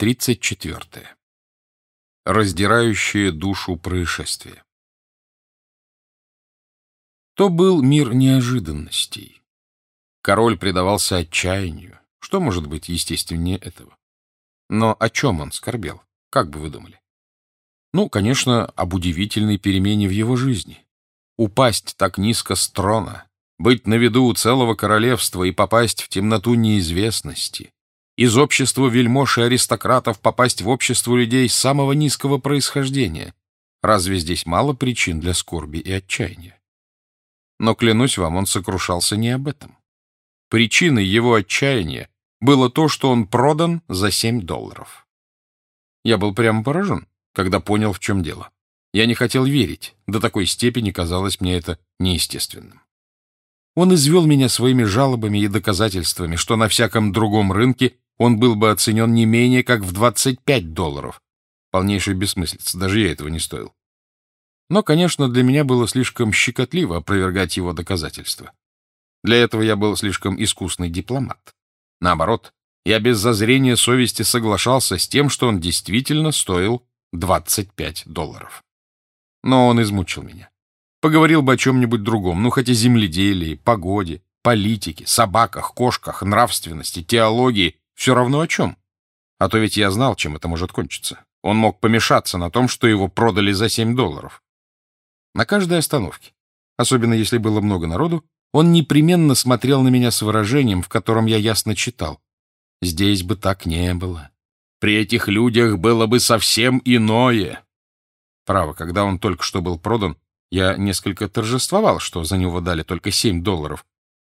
34. Раздирающее душу происшествие. То был мир неожиданностей. Король предавался отчаянию. Что может быть естественнее этого? Но о чем он скорбел? Как бы вы думали? Ну, конечно, об удивительной перемене в его жизни. Упасть так низко с трона, быть на виду у целого королевства и попасть в темноту неизвестности, из общества вельмож и аристократов попасть в общество людей самого низкого происхождения. Разве здесь мало причин для скорби и отчаяния? Но, клянусь вам, он сокрушался не об этом. Причиной его отчаяния было то, что он продан за 7 долларов. Я был прямо поражен, когда понял, в чем дело. Я не хотел верить, до такой степени казалось мне это неестественным. Он извел меня своими жалобами и доказательствами, что на всяком другом рынке он был бы оценен не менее как в 25 долларов. Полнейшая бессмыслица, даже я этого не стоил. Но, конечно, для меня было слишком щекотливо опровергать его доказательства. Для этого я был слишком искусный дипломат. Наоборот, я без зазрения совести соглашался с тем, что он действительно стоил 25 долларов. Но он измучил меня. Поговорил бы о чем-нибудь другом, ну, хотя земледелии, погоде, политике, собаках, кошках, нравственности, теологии все равно о чем. А то ведь я знал, чем это может кончиться. Он мог помешаться на том, что его продали за 7 долларов. На каждой остановке, особенно если было много народу, он непременно смотрел на меня с выражением, в котором я ясно читал. Здесь бы так не было. При этих людях было бы совсем иное. Право, когда он только что был продан, я несколько торжествовал, что за него дали только 7 долларов.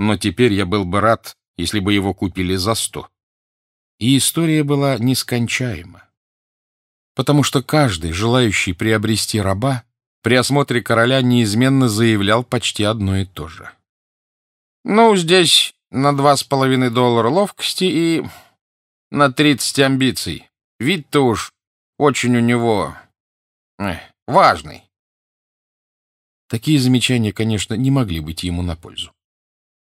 Но теперь я был бы рад, если бы его купили за 100. И история была нескончаема. Потому что каждый, желающий приобрести раба, при осмотре короля неизменно заявлял почти одно и то же. «Ну, здесь на два с половиной доллара ловкости и на тридцать амбиций. Вид-то уж очень у него э, важный». Такие замечания, конечно, не могли быть ему на пользу.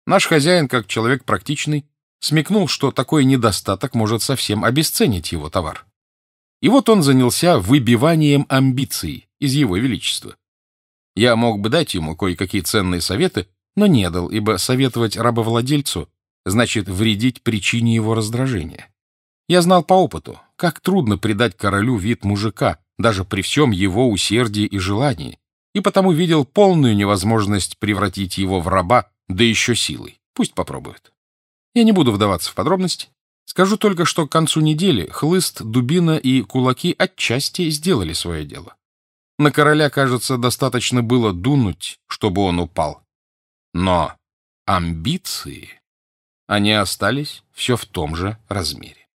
Наш хозяин, как человек практичный, смекнул, что такой недостаток может совсем обесценить его товар. И вот он занялся выбиванием амбиций из его величества. Я мог бы дать ему кое-какие ценные советы, но не дал, ибо советовать рабовладельцу значит вредить причине его раздражения. Я знал по опыту, как трудно придать королю вид мужика, даже при всем его усердии и желании, и потому видел полную невозможность превратить его в раба, да еще силой. Пусть попробует. Я не буду вдаваться в подробности. Скажу только, что к концу недели хлыст, дубина и кулаки отчасти сделали свое дело. На короля, кажется, достаточно было дунуть, чтобы он упал. Но амбиции, они остались все в том же размере.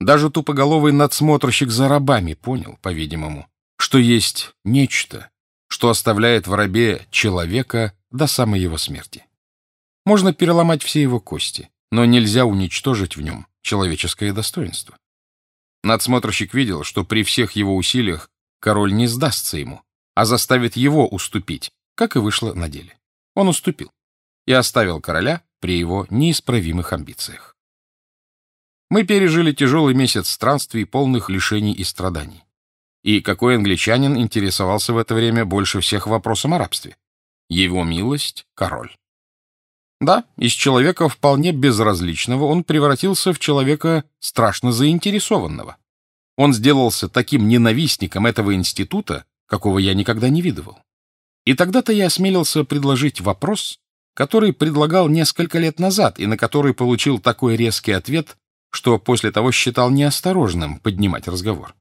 Даже тупоголовый надсмотрщик за рабами понял, по-видимому, что есть нечто, что оставляет в рабе человека до самой его смерти. Можно переломать все его кости, но нельзя уничтожить в нем человеческое достоинство. Надсмотрщик видел, что при всех его усилиях король не сдастся ему, а заставит его уступить, как и вышло на деле. Он уступил и оставил короля при его неисправимых амбициях. Мы пережили тяжелый месяц странствий, полных лишений и страданий. И какой англичанин интересовался в это время больше всех вопросом о рабстве? Его милость — король. Да, из человека вполне безразличного он превратился в человека страшно заинтересованного. Он сделался таким ненавистником этого института, какого я никогда не видывал. И тогда-то я осмелился предложить вопрос, который предлагал несколько лет назад и на который получил такой резкий ответ, что после того считал неосторожным поднимать разговор.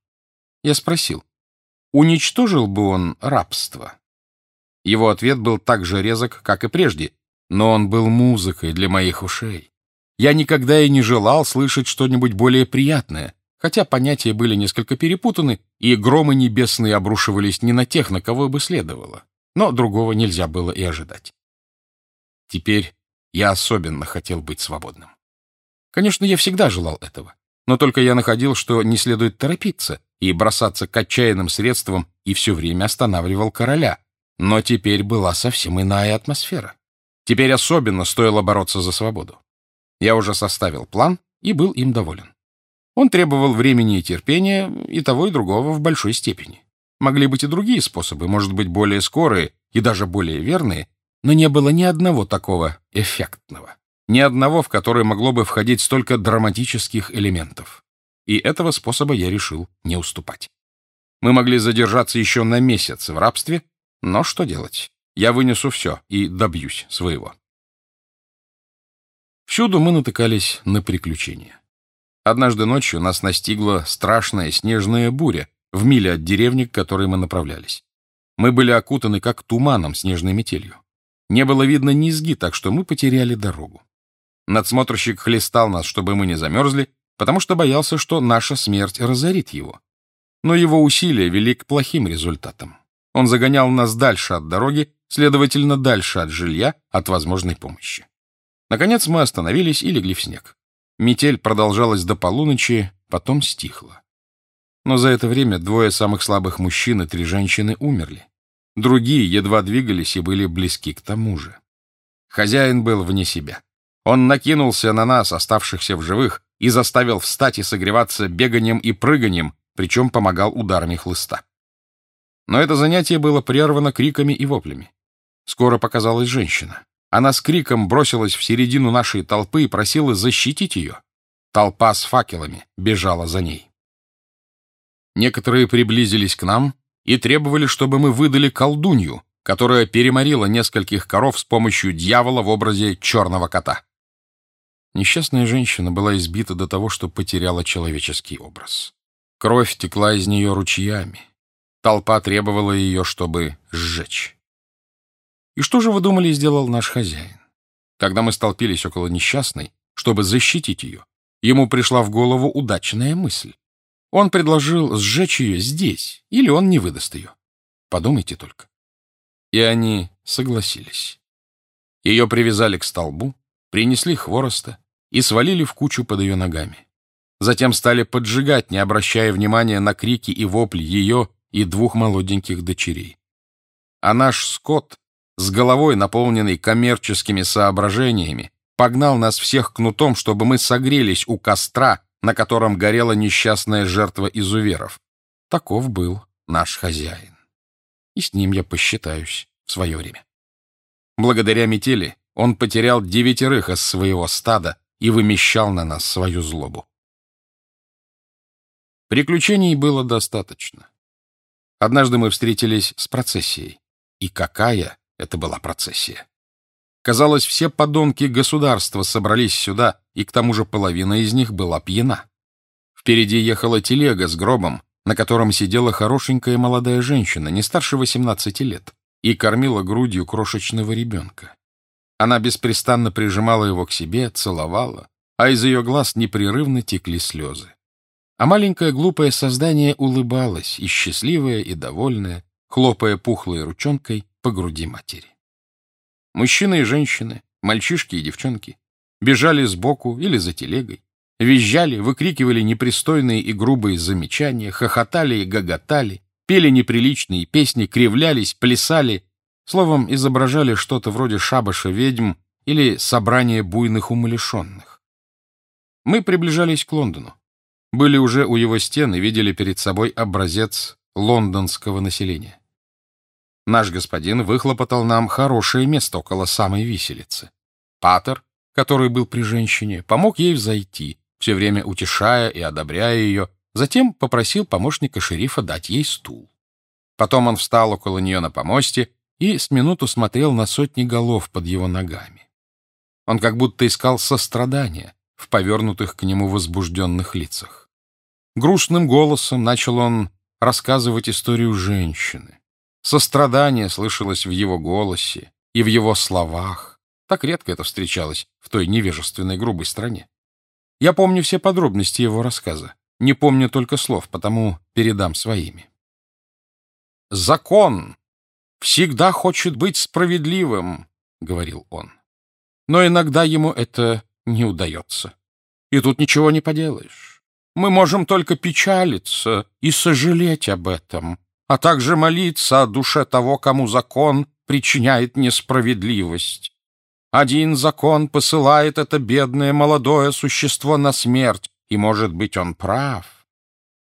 Я спросил, уничтожил бы он рабство? Его ответ был так же резок, как и прежде, но он был музыкой для моих ушей. Я никогда и не желал слышать что-нибудь более приятное, хотя понятия были несколько перепутаны, и громы небесные обрушивались не на тех, на кого бы следовало. Но другого нельзя было и ожидать. Теперь я особенно хотел быть свободным. Конечно, я всегда желал этого, но только я находил, что не следует торопиться и бросаться к отчаянным средствам и все время останавливал короля. Но теперь была совсем иная атмосфера. Теперь особенно стоило бороться за свободу. Я уже составил план и был им доволен. Он требовал времени и терпения, и того, и другого в большой степени. Могли быть и другие способы, может быть, более скорые и даже более верные, но не было ни одного такого эффектного, ни одного, в который могло бы входить столько драматических элементов. И этого способа я решил не уступать. Мы могли задержаться еще на месяц в рабстве, но что делать? Я вынесу все и добьюсь своего. Всюду мы натыкались на приключения. Однажды ночью нас настигла страшная снежная буря в миле от деревни, к которой мы направлялись. Мы были окутаны как туманом снежной метелью. Не было видно низги, так что мы потеряли дорогу. Надсмотрщик хлестал нас, чтобы мы не замерзли, потому что боялся, что наша смерть разорит его. Но его усилия вели к плохим результатам. Он загонял нас дальше от дороги, следовательно, дальше от жилья, от возможной помощи. Наконец мы остановились и легли в снег. Метель продолжалась до полуночи, потом стихла. Но за это время двое самых слабых мужчин и три женщины умерли. Другие едва двигались и были близки к тому же. Хозяин был вне себя. Он накинулся на нас, оставшихся в живых, и заставил встать и согреваться беганием и прыганием, причем помогал ударами хлыста. Но это занятие было прервано криками и воплями. Скоро показалась женщина. Она с криком бросилась в середину нашей толпы и просила защитить ее. Толпа с факелами бежала за ней. Некоторые приблизились к нам и требовали, чтобы мы выдали колдунью, которая переморила нескольких коров с помощью дьявола в образе черного кота. Несчастная женщина была избита до того, что потеряла человеческий образ. Кровь текла из нее ручьями. Толпа требовала ее, чтобы сжечь. И что же, вы думали, сделал наш хозяин? Когда мы столпились около несчастной, чтобы защитить ее, ему пришла в голову удачная мысль. Он предложил сжечь ее здесь, или он не выдаст ее. Подумайте только. И они согласились. Ее привязали к столбу, принесли хвороста и свалили в кучу под ее ногами. Затем стали поджигать, не обращая внимания на крики и вопли ее и двух молоденьких дочерей. А наш скот с головой, наполненной коммерческими соображениями, погнал нас всех кнутом, чтобы мы согрелись у костра, на котором горела несчастная жертва изуверов. Таков был наш хозяин. И с ним я посчитаюсь в свое время. Благодаря метели он потерял девятерых из своего стада и вымещал на нас свою злобу. Приключений было достаточно. Однажды мы встретились с процессией. И какая это была процессия. Казалось, все подонки государства собрались сюда, и к тому же половина из них была пьяна. Впереди ехала телега с гробом, на котором сидела хорошенькая молодая женщина, не старше 18 лет, и кормила грудью крошечного ребенка. Она беспрестанно прижимала его к себе, целовала, а из ее глаз непрерывно текли слезы. А маленькое глупое создание улыбалось, и счастливое, и довольное, хлопая пухлой ручонкой по груди матери. Мужчины и женщины, мальчишки и девчонки бежали сбоку или за телегой, визжали, выкрикивали непристойные и грубые замечания, хохотали и гоготали, пели неприличные песни, кривлялись, плясали, словом, изображали что-то вроде шабаша ведьм или собрания буйных умалишенных. Мы приближались к Лондону. Были уже у его стен и видели перед собой образец лондонского населения. Наш господин выхлопотал нам хорошее место около самой виселицы. Патер, который был при женщине, помог ей взойти, все время утешая и одобряя ее, затем попросил помощника шерифа дать ей стул. Потом он встал около нее на помосте и с минуту смотрел на сотни голов под его ногами. Он как будто искал сострадания в повернутых к нему возбужденных лицах. Грустным голосом начал он рассказывать историю женщины, Сострадание слышалось в его голосе и в его словах. Так редко это встречалось в той невежественной грубой стране. Я помню все подробности его рассказа, не помню только слов, потому передам своими. «Закон всегда хочет быть справедливым», — говорил он. «Но иногда ему это не удается. И тут ничего не поделаешь. Мы можем только печалиться и сожалеть об этом, а также молиться о душе того, кому закон причиняет несправедливость. Один закон посылает это бедное молодое существо на смерть, и, может быть, он прав.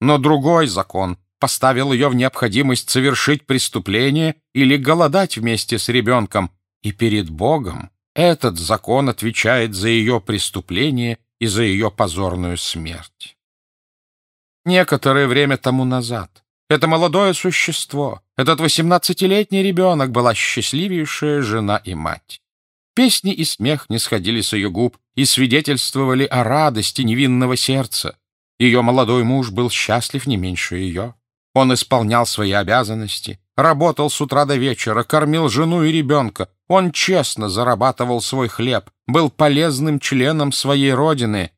Но другой закон поставил ее в необходимость совершить преступление или голодать вместе с ребенком, и перед Богом этот закон отвечает за ее преступление и за ее позорную смерть. Некоторое время тому назад это молодое существо, этот восемнадцатилетний ребенок была счастливейшая жена и мать. Песни и смех не сходили с ее губ и свидетельствовали о радости невинного сердца. Ее молодой муж был счастлив не меньше ее. Он исполнял свои обязанности, работал с утра до вечера, кормил жену и ребенка. Он честно зарабатывал свой хлеб, был полезным членом своей родины.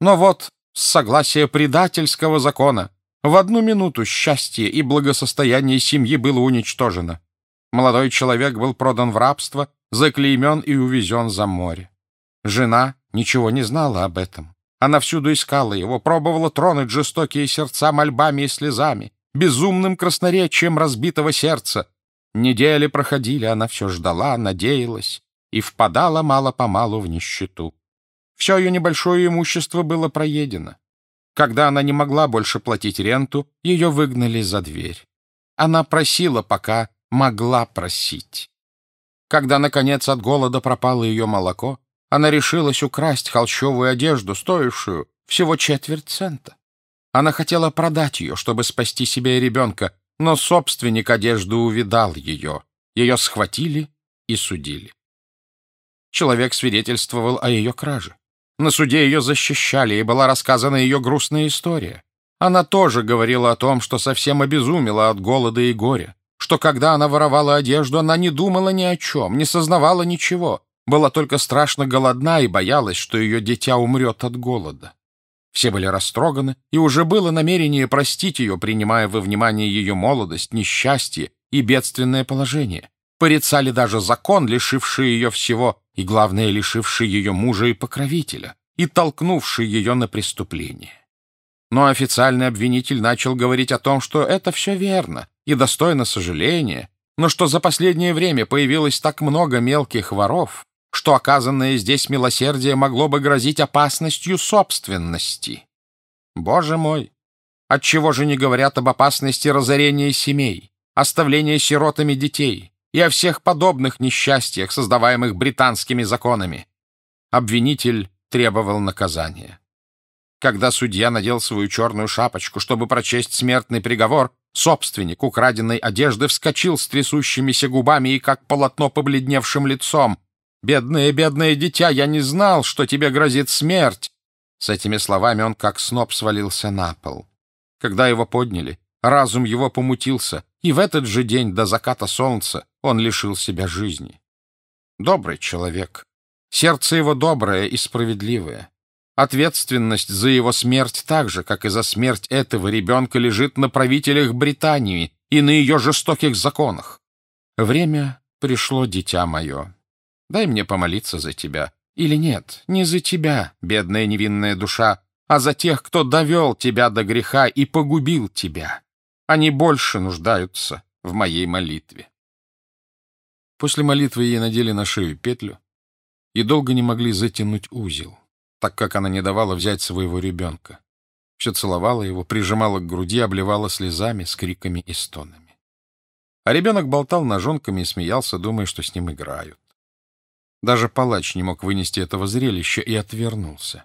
Но вот с согласия предательского закона в одну минуту счастье и благосостояние семьи было уничтожено. Молодой человек был продан в рабство, заклеймен и увезен за море. Жена ничего не знала об этом. Она всюду искала его, пробовала тронуть жестокие сердца мольбами и слезами, безумным красноречием разбитого сердца. Недели проходили, она все ждала, надеялась и впадала мало-помалу в нищету. Все ее небольшое имущество было проедено. Когда она не могла больше платить ренту, ее выгнали за дверь. Она просила, пока могла просить. Когда, наконец, от голода пропало ее молоко, она решилась украсть холщовую одежду, стоившую всего четверть цента. Она хотела продать ее, чтобы спасти себя и ребенка, но собственник одежды увидал ее. Ее схватили и судили. Человек свидетельствовал о ее краже. На суде ее защищали, и была рассказана ее грустная история. Она тоже говорила о том, что совсем обезумела от голода и горя, что когда она воровала одежду, она не думала ни о чем, не сознавала ничего, была только страшно голодна и боялась, что ее дитя умрет от голода. Все были растроганы, и уже было намерение простить ее, принимая во внимание ее молодость, несчастье и бедственное положение. Порицали даже закон, лишивший ее всего, и, главное, лишивший ее мужа и покровителя, и толкнувший ее на преступление. Но официальный обвинитель начал говорить о том, что это все верно и достойно сожаления, но что за последнее время появилось так много мелких воров, что оказанное здесь милосердие могло бы грозить опасностью собственности. Боже мой! Отчего же не говорят об опасности разорения семей, оставления сиротами детей, и о всех подобных несчастьях, создаваемых британскими законами. Обвинитель требовал наказания. Когда судья надел свою черную шапочку, чтобы прочесть смертный приговор, собственник украденной одежды вскочил с трясущимися губами и как полотно побледневшим лицом. «Бедное, бедное дитя, я не знал, что тебе грозит смерть!» С этими словами он как сноп свалился на пол. Когда его подняли, разум его помутился, и в этот же день до заката солнца он лишил себя жизни. Добрый человек. Сердце его доброе и справедливое. Ответственность за его смерть так же, как и за смерть этого ребенка, лежит на правителях Британии и на ее жестоких законах. Время пришло, дитя мое. Дай мне помолиться за тебя. Или нет, не за тебя, бедная невинная душа, а за тех, кто довел тебя до греха и погубил тебя. Они больше нуждаются в моей молитве. После молитвы ей надели на шею петлю и долго не могли затянуть узел, так как она не давала взять своего ребенка. Все целовала его, прижимала к груди, обливала слезами, с криками и стонами. А ребенок болтал ножонками и смеялся, думая, что с ним играют. Даже палач не мог вынести этого зрелища и отвернулся.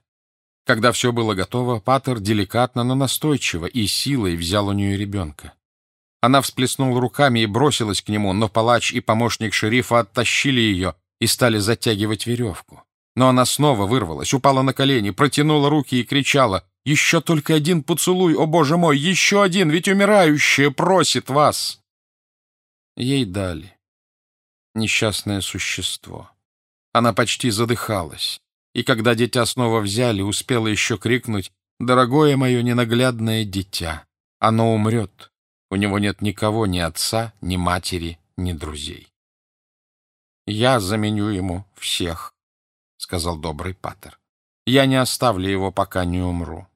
Когда все было готово, Патер деликатно, но настойчиво и силой взял у нее ребенка. Она всплеснула руками и бросилась к нему, но палач и помощник шерифа оттащили ее и стали затягивать веревку. Но она снова вырвалась, упала на колени, протянула руки и кричала «Еще только один поцелуй, о боже мой, еще один, ведь умирающая просит вас!» Ей дали. Несчастное существо. Она почти задыхалась, и когда дитя снова взяли, успела еще крикнуть «Дорогое мое ненаглядное дитя, оно умрет, у него нет никого, ни отца, ни матери, ни друзей. «Я заменю ему всех», — сказал добрый Паттер. «Я не оставлю его, пока не умру».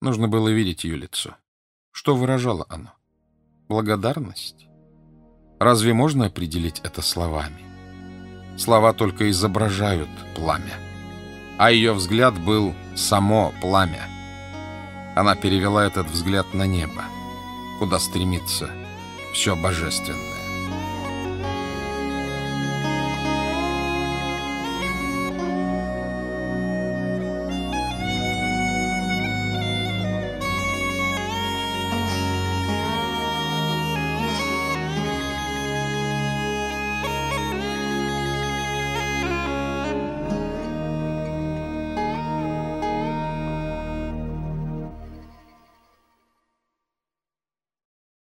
Нужно было видеть ее лицо. Что выражало оно? Благодарность? Разве можно определить это словами? Слова только изображают пламя. а ее взгляд был само пламя. Она перевела этот взгляд на небо, куда стремится все божественное.